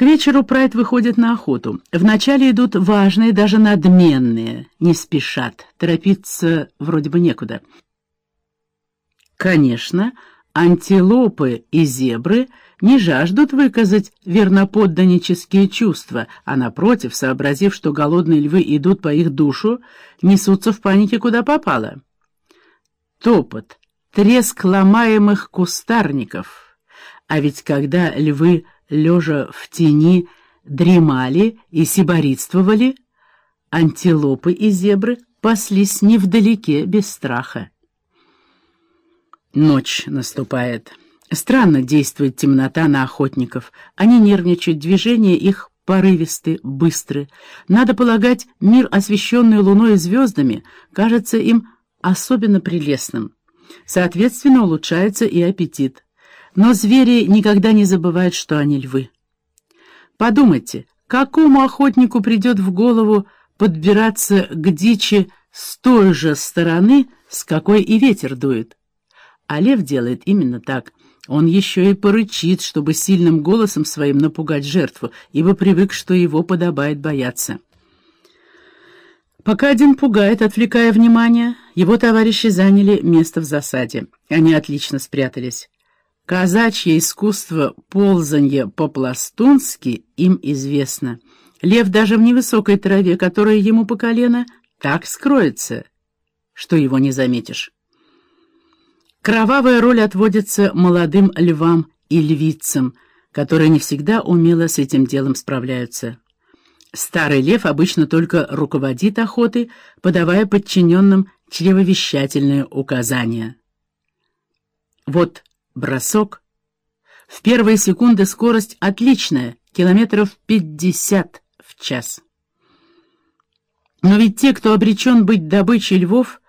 К вечеру Прайд выходит на охоту. Вначале идут важные, даже надменные, не спешат, торопиться вроде бы некуда. Конечно, антилопы и зебры не жаждут выказать верноподданнические чувства, а, напротив, сообразив, что голодные львы идут по их душу, несутся в панике куда попало. Топот, треск ломаемых кустарников. А ведь когда львы лежа в тени, дремали и сиборитствовали, антилопы и зебры паслись невдалеке без страха. Ночь наступает. Странно действует темнота на охотников. Они нервничают, движения их порывисты, быстры. Надо полагать, мир, освещенный луной и звездами, кажется им особенно прелестным. Соответственно, улучшается и аппетит. Но звери никогда не забывают, что они львы. Подумайте, какому охотнику придет в голову подбираться к дичи с той же стороны, с какой и ветер дует? А лев делает именно так. Он еще и порычит, чтобы сильным голосом своим напугать жертву, ибо привык, что его подобает бояться. Пока один пугает, отвлекая внимание, его товарищи заняли место в засаде. Они отлично спрятались. Казачье искусство ползанья по-пластунски им известно. Лев даже в невысокой траве, которая ему по колено, так скроется, что его не заметишь. Кровавая роль отводится молодым львам и львицам, которые не всегда умело с этим делом справляются. Старый лев обычно только руководит охотой, подавая подчиненным чревовещательные указания. Вот Бросок. В первые секунды скорость отличная, километров 50 в час. Но ведь те, кто обречен быть добычей львов,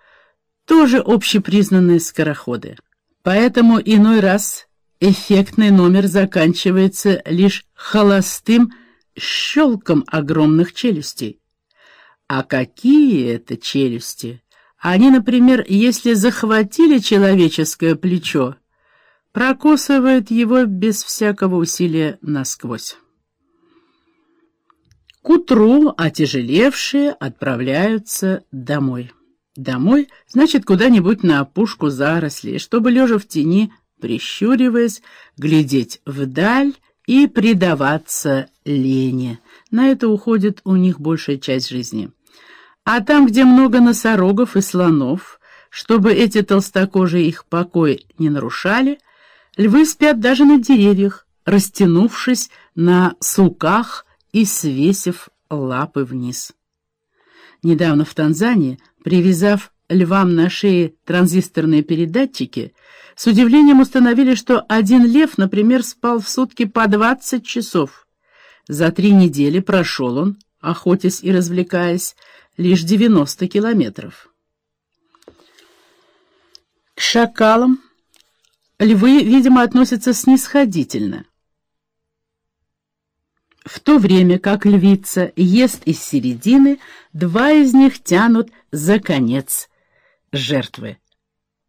тоже общепризнанные скороходы. Поэтому иной раз эффектный номер заканчивается лишь холостым щелком огромных челюстей. А какие это челюсти? Они, например, если захватили человеческое плечо, прокусывает его без всякого усилия насквозь. К утру отяжелевшие отправляются домой. Домой, значит, куда-нибудь на опушку зарослей, чтобы, лежа в тени, прищуриваясь, глядеть вдаль и предаваться лени. На это уходит у них большая часть жизни. А там, где много носорогов и слонов, чтобы эти толстокожие их покой не нарушали, Львы спят даже на деревьях, растянувшись на суках и свесив лапы вниз. Недавно в Танзании, привязав львам на шее транзисторные передатчики, с удивлением установили, что один лев, например, спал в сутки по 20 часов. За три недели прошел он, охотясь и развлекаясь, лишь 90 километров. К шакалам львы, видимо, относятся снисходительно. В то время как львица ест из середины, два из них тянут за конец жертвы.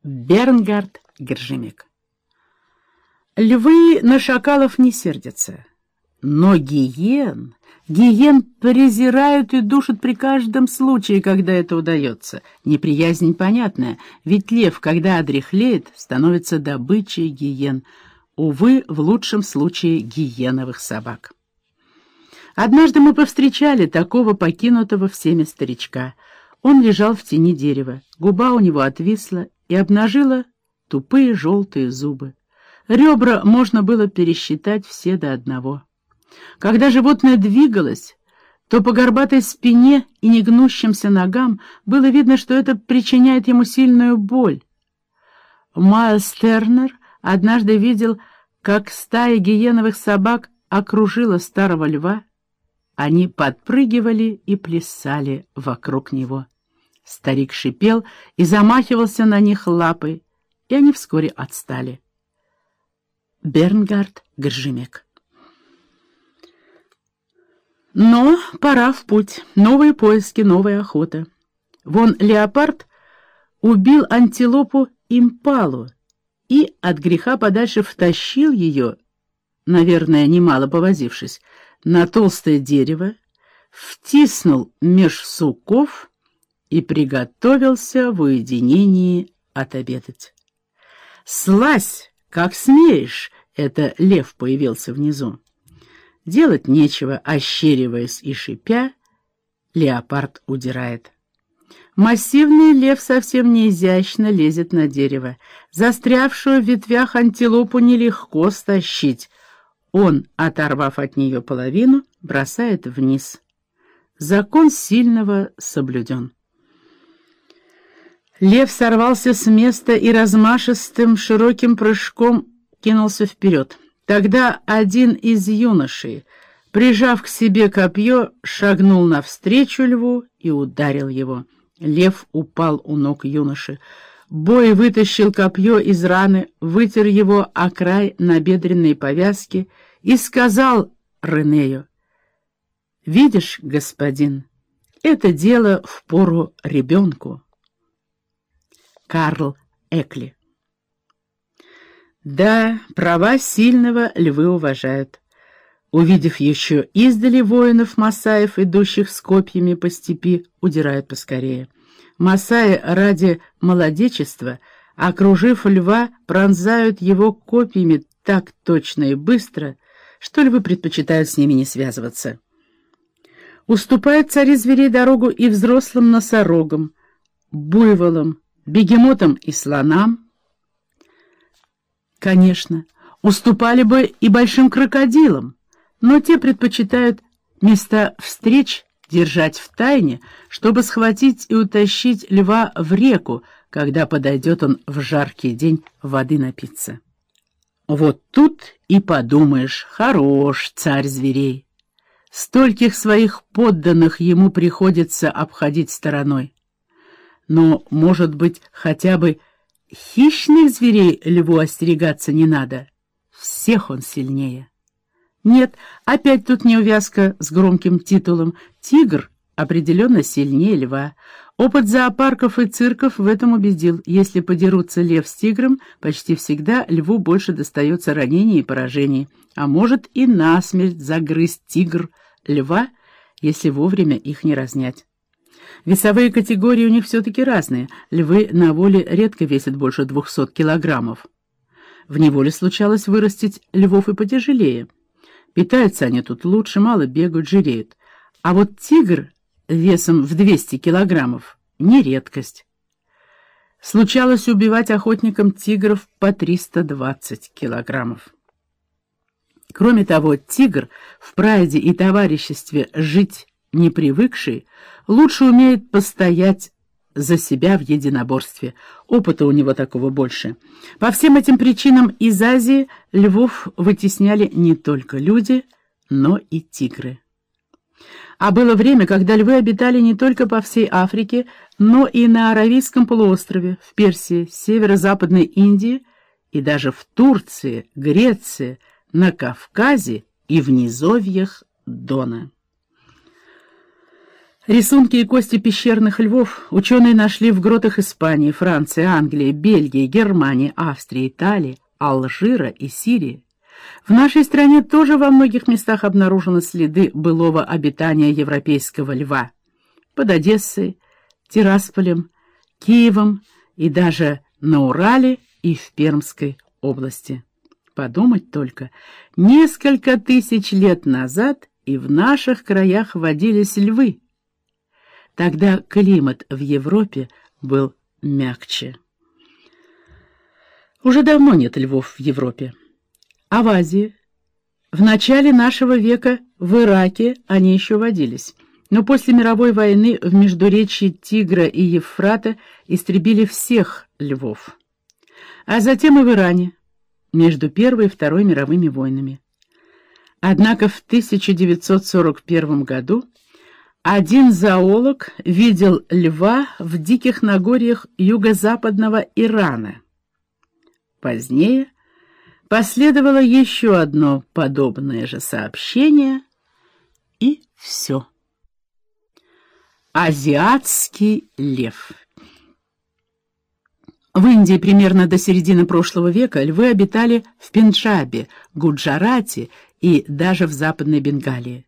Бернгард Гержимик. Львы на шакалов не сердятся, но гиен Гиен презирают и душат при каждом случае, когда это удается. Неприязнь понятная, ведь лев, когда одряхлеет, становится добычей гиен. Увы, в лучшем случае гиеновых собак. Однажды мы повстречали такого покинутого всеми старичка. Он лежал в тени дерева, губа у него отвисла и обнажила тупые желтые зубы. Ребра можно было пересчитать все до одного. Когда животное двигалось, то по горбатой спине и негнущимся ногам было видно, что это причиняет ему сильную боль. Майлз Тернер однажды видел, как стая гиеновых собак окружила старого льва. Они подпрыгивали и плясали вокруг него. Старик шипел и замахивался на них лапой, и они вскоре отстали. Бернгард Гржимек но пора в путь. Новые поиски, новая охота. Вон леопард убил антилопу импалу и от греха подальше втащил ее, наверное, немало повозившись, на толстое дерево, втиснул меж суков и приготовился в уединении отобедать. «Слазь, как смеешь!» — это лев появился внизу. Делать нечего, ощериваясь и шипя, леопард удирает. Массивный лев совсем не изящно лезет на дерево. Застрявшую в ветвях антилопу нелегко стащить. Он, оторвав от нее половину, бросает вниз. Закон сильного соблюден. Лев сорвался с места и размашистым широким прыжком кинулся вперед. Тогда один из юношей, прижав к себе копье, шагнул навстречу льву и ударил его. Лев упал у ног юноши. Бой вытащил копье из раны, вытер его о край набедренной повязки и сказал Ренею, «Видишь, господин, это дело в пору ребенку». Карл Экли Да, права сильного львы уважают. Увидев еще издали воинов Масаев, идущих с копьями по степи, удирают поскорее. Масаи ради молодечества, окружив льва, пронзают его копьями так точно и быстро, что львы предпочитают с ними не связываться. Уступают цари зверей дорогу и взрослым носорогам, буйволам, бегемотам и слонам. Конечно, уступали бы и большим крокодилам, но те предпочитают места встреч держать в тайне, чтобы схватить и утащить льва в реку, когда подойдет он в жаркий день воды напиться. Вот тут и подумаешь, хорош царь зверей. Стольких своих подданных ему приходится обходить стороной. Но, может быть, хотя бы хищных зверей льву остерегаться не надо. Всех он сильнее. Нет, опять тут неувязка с громким титулом. Тигр определенно сильнее льва. Опыт зоопарков и цирков в этом убедил. Если подерутся лев с тигром, почти всегда льву больше достается ранений и поражений. А может и насмерть загрызть тигр льва, если вовремя их не разнять. Весовые категории у них все-таки разные. Львы на воле редко весят больше 200 килограммов. В неволе случалось вырастить львов и потяжелее. Питаются они тут лучше, мало бегают, жиреют. А вот тигр весом в 200 килограммов — не редкость. Случалось убивать охотникам тигров по 320 килограммов. Кроме того, тигр в прайде и товариществе жить не привыкший, лучше умеет постоять за себя в единоборстве. Опыта у него такого больше. По всем этим причинам из Азии львов вытесняли не только люди, но и тигры. А было время, когда львы обитали не только по всей Африке, но и на Аравийском полуострове, в Персии, северо-западной Индии и даже в Турции, Греции, на Кавказе и в низовьях Дона. Рисунки и кости пещерных львов ученые нашли в гротах Испании, Франции, Англии, Бельгии, Германии, Австрии, Италии, Алжира и Сирии. В нашей стране тоже во многих местах обнаружены следы былого обитания европейского льва. Под Одессой, Тирасполем, Киевом и даже на Урале и в Пермской области. Подумать только, несколько тысяч лет назад и в наших краях водились львы. Тогда климат в Европе был мягче. Уже давно нет львов в Европе. А в Азии? В начале нашего века в Ираке они еще водились. Но после мировой войны в междуречии Тигра и Евфрата истребили всех львов. А затем и в Иране, между Первой и Второй мировыми войнами. Однако в 1941 году один зоолог видел льва в диких Нагорьях юго-западного Ирана. Позднее последовало еще одно подобное же сообщение, и все. Азиатский лев В Индии примерно до середины прошлого века львы обитали в Пенджабе, Гуджарате и даже в Западной Бенгалии.